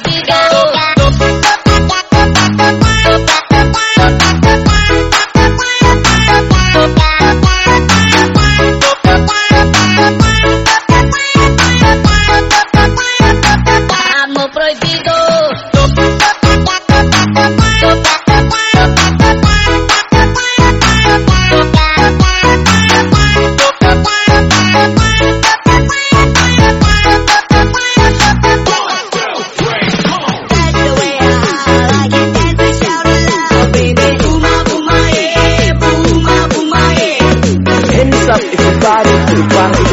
diga If your body, if your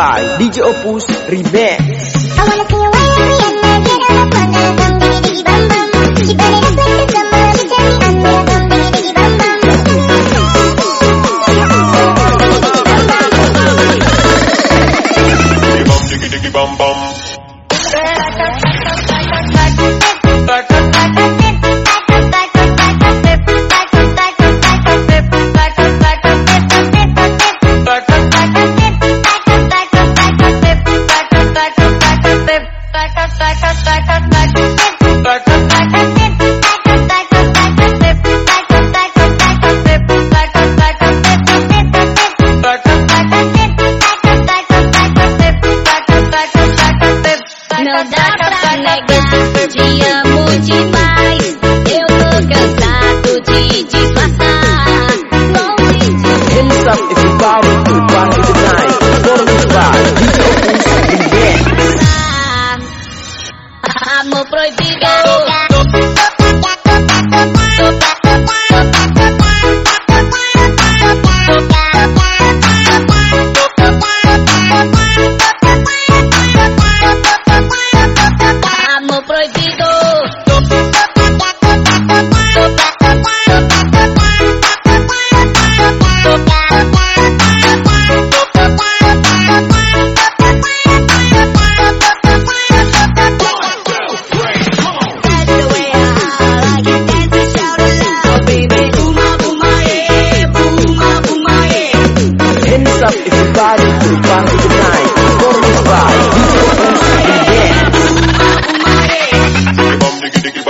by DJ Opus Remix. I wanna Nigga,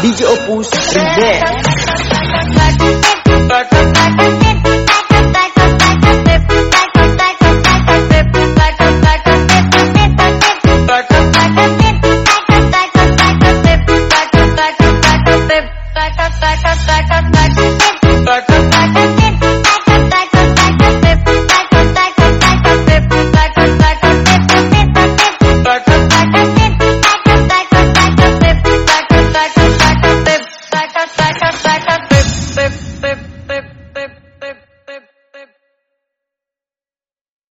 DJ Opus Remix. back.